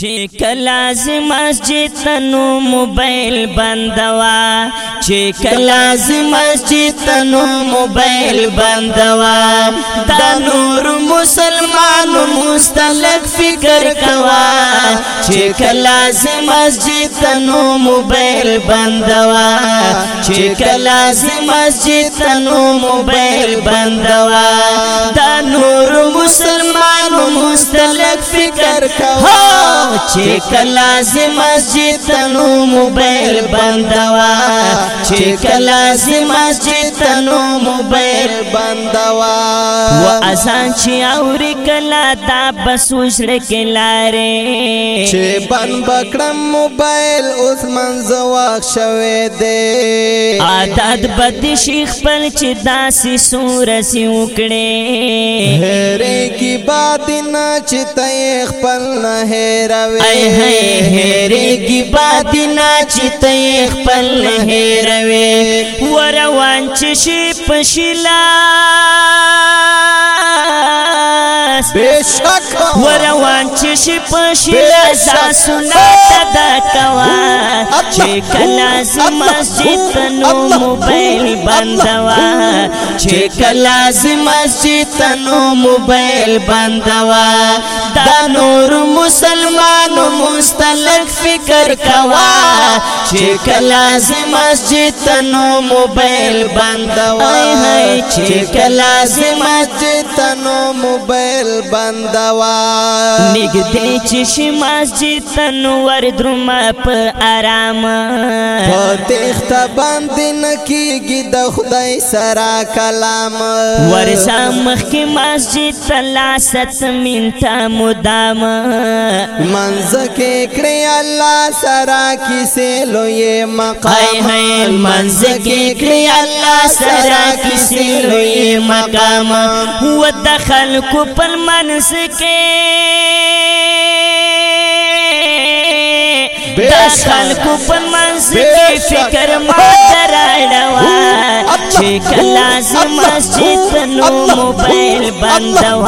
چې کلاز مسجد تنو موبایل بندوا چې کلاز مسجد تنو موبایل بندوا د نور مسلمان مستلق فکر کوا چې کلاز مسجد تنو موبایل بندوا چې کلا مسجد تنو موبایل بندوا دا نور مسلمانو مستلک فکر کوا چې کلا مسجد تنو موبایل بندوا چې کلا مسجد تنو موبایل بندوا و اسان چې اوري کلا دا بسوشړ کې لارې چې بند بکړم موبایل اوس منځ واښ شوې دې عادت بد شیخ پر چې داسې سور سی وکړي هره کی باد نه چې ته خپل نه هروي اي هره کی باد نه چې ته خپل نه هروي وروان چې شي پشلا بشک وروان چې شي پښیلا زاسونه تدا کوا چې کلا زم مسجد نو موبایل بندوا چې کلا زم مسجد نو موبایل بندوا دا نور مسلمانو مستلک فکر کوا چې کلا زم مسجد نو موبایل بندوا چې کلا زم مسجد نو موبایل بندوا نګدې چې شي مسجد تنور درما په آرام پته خت باندې نکیږي د خدای سره کلام ورسا مخ کې مسجد تلاست منتا مدام منځکه کړې الله سره کیسه لوی مقام هي منځکه کړې الله سره کیسه لوی مقام هو دخل کو پر मन कलून मन खे मस्तु मोबाइल बंदव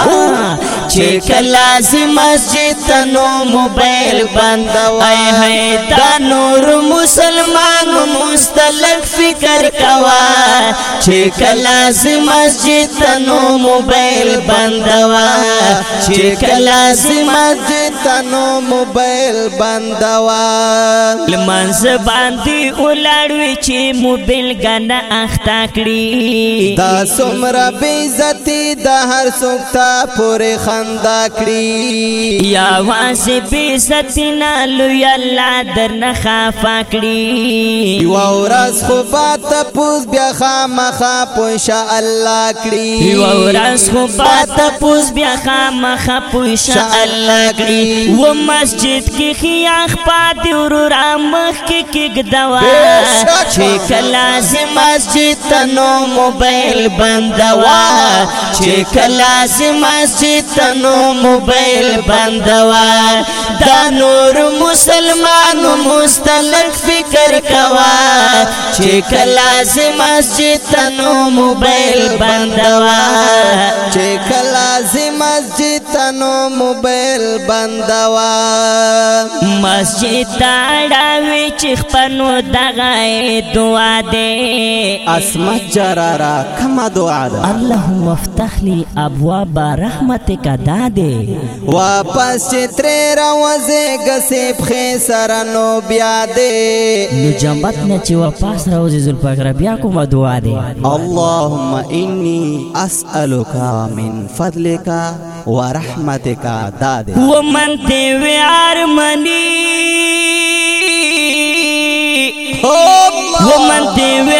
چې کلا مسجد تنو موبایل بندو ہے دا نور مسلمان مستلق فکر کوا چې کلا مسجد تنو موبایل بندو چې کلا مسجد تنو موبایل بندوا لمنز باندې ولړوي چې موبایل غنا اختا کړی دا سمره بی عزتی د هر څوک ته پورې خندا کړی یا واسه بی عزتی نه لوی الله درنه خافا کړی یو ورځ خو با ته پوز بیا خامخا پوشا الله کړی یو ورځ خو با ته پوز بیا خامخا پوشا الله کړی و مسجد کې خیاخ پاتې ورور امخ کې کېګدوا چې کلا زم مسجد تنو موبایل بندوا چې کلا زم مسجد تنو موبایل بندوا دا نور مسلمانو مستلک فکر کوا چې کلا زم مسجد تنو موبایل بندوا چې کلا زم مسجد تنو موبایل بندوا دوا مسجد تاڑا ویچ خپنو دغائی دعا دے اسمت جرارا کما دعا دا اللہم افتخ لی ابواب رحمت کا دا دے واپس چترے روزے گسے پخے سرنو بیا دے نو جمبت نچی واپس روزے زلپک بیا کما دعا دے اللہم انی اسألو کا من فضل کا ورحمت کا دا دے ومن देवे यार मनी हो वो मन देवे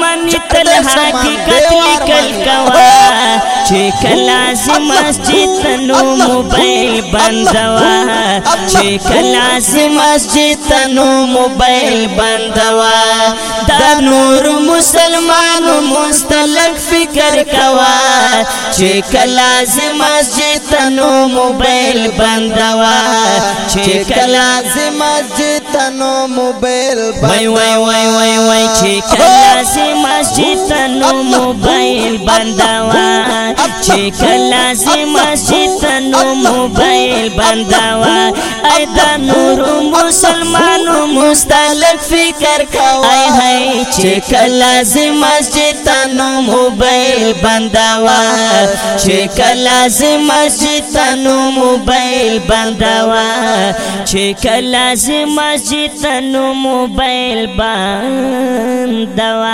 मनी तलहा की कतली چې کلاس مسجد تنو موبایل بندوا چې کلاس مسجد تنو موبایل بندوا دا نور مسلمانو مستلق فکر کوا چې کلاس مسجد تنو موبایل بندوا چې کلاس مسجد تنو موبایل وای وای وای وای وای چې کله سي مسجد تنو موبایل بندوا چې کله زما شتنو موبایل بندوا اې دا نور مسلمانو مستلک فکر کوا اې هي چې کله زما شتنو موبایل بندوا چې کله زما شتنو موبایل بندوا چې کله زما شتنو موبایل بندوا